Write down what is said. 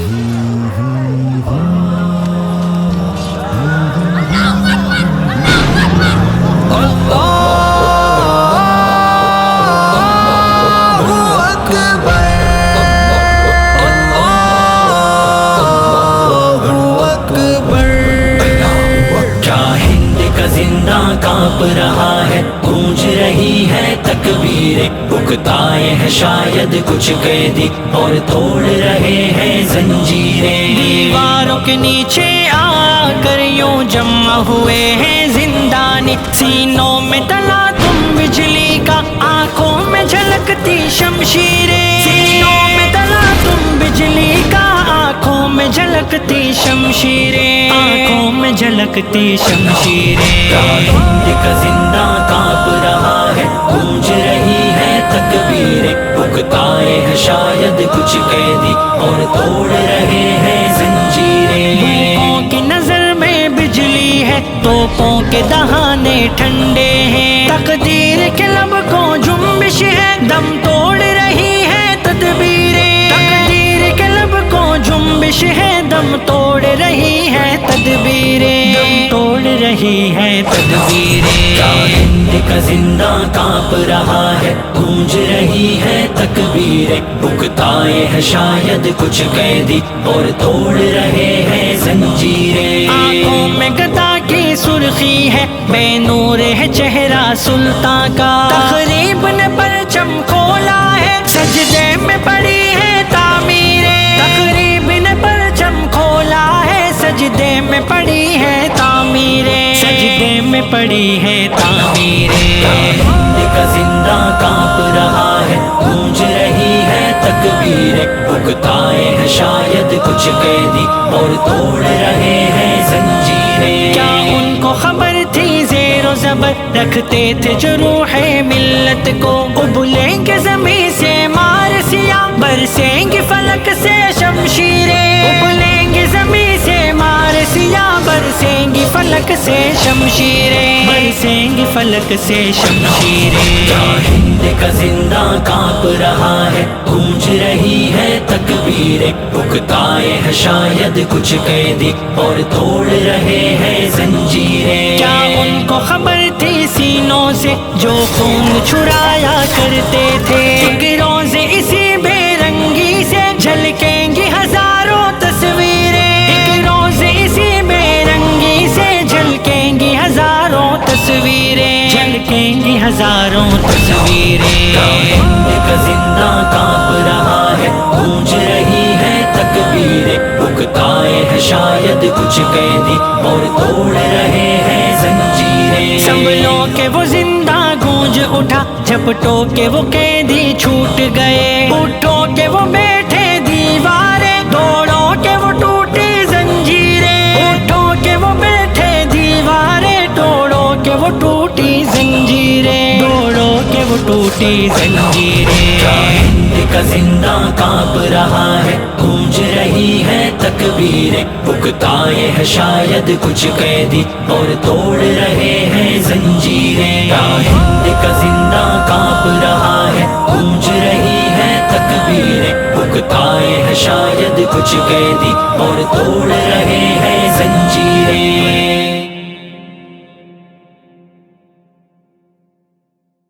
کیا زندہ کانپ رہا ہے، گونج رہی ہے تکبیر۔ اکتائے ہے شاید کچھ قیدی اور توڑ رہے ہیں زنجیریں۔ دیواروں کے نیچے آ کر یوں جمع ہوئے ہیں زندانی۔ سینوں میں تلا تم بجلی کا، آنکھوں میں جھلکتی شمشیریں۔ جھلکتی شمشیریں۔ آنکھوں میں جھلکتی شمشیریں۔ ہند کا زندہ کانپ رہا ہے گونج رہی ہے تکبیر اکتائے ہے شاید کچھ قیدی اور توڑ رہے ہیں زنجیریں۔ ملکوں کی نظر میں بجلی ہے توپوں کے دہانے ٹھنڈے ہیں۔ تقدیر کے لب کو جنبش ہے دم توڑ جنبش ہے دم توڑ رہی ہے تدبیریں۔ توڑ رہی ہے تدبیریں۔ کا زندہ کانپ رہا ہے؟ گونج رہی ہے تکبیر اکتائے ہے شاید کچھ قیدی اور توڑ رہے ہیں زنجیریں۔ آنکھوں میں گدا کی سرخی ہے بے نور ہے چہرہ سلطان کا۔ تقریب نے پرچم کھولا ہے سجدے میں پڑی سجدے میں پڑی ہے تعمیریں۔ سجدے میں پڑی ہے تعمیریں۔ کا زندہ کانپ رہا ہے گونج رہی ہے تکبیر اکتائے ہے شاید کچھ قیدی اور توڑ رہے ہیں زنجیریں۔ کیا ان کو خبر تھی زیر و زبر؟ رکھتے تھے جو روح ملت کو۔ ابلیں گے برسیں گی فلک سے شمشیریں برسیں گی فلک سے شمشیریں کا زندہ کانپ رہا ہے گونج رہی ہے تکبیر اکتائے ہے شاید کچھ قیدی اور توڑ رہے ہیں زنجیریں کیا ان کو خبر تھی سینوں سے جو خون چھڑایا کرتے شاید کچھ قیدی اور توڑ رہے ہیں زنجیریں۔ سنبھلو کے وہ زندہ گونج اٹھا جھپٹو کے وہ قیدی چھوٹ گئے۔ اٹھو کے وہ بے وہ ٹوٹی زنجیریں۔ ہند کا زندہ کانپ رہا ہے، گونج رہی ہے تکبیر اکتائے ہے شاید کچھ قیدی اور توڑ رہے ہیں زنجیریں۔ ہند کا زندہ کانپ رہا ہے، گونج رہی ہے تکبیر اکتائے ہے شاید کچھ قیدی اور توڑ رہے ہیں زنجیریں۔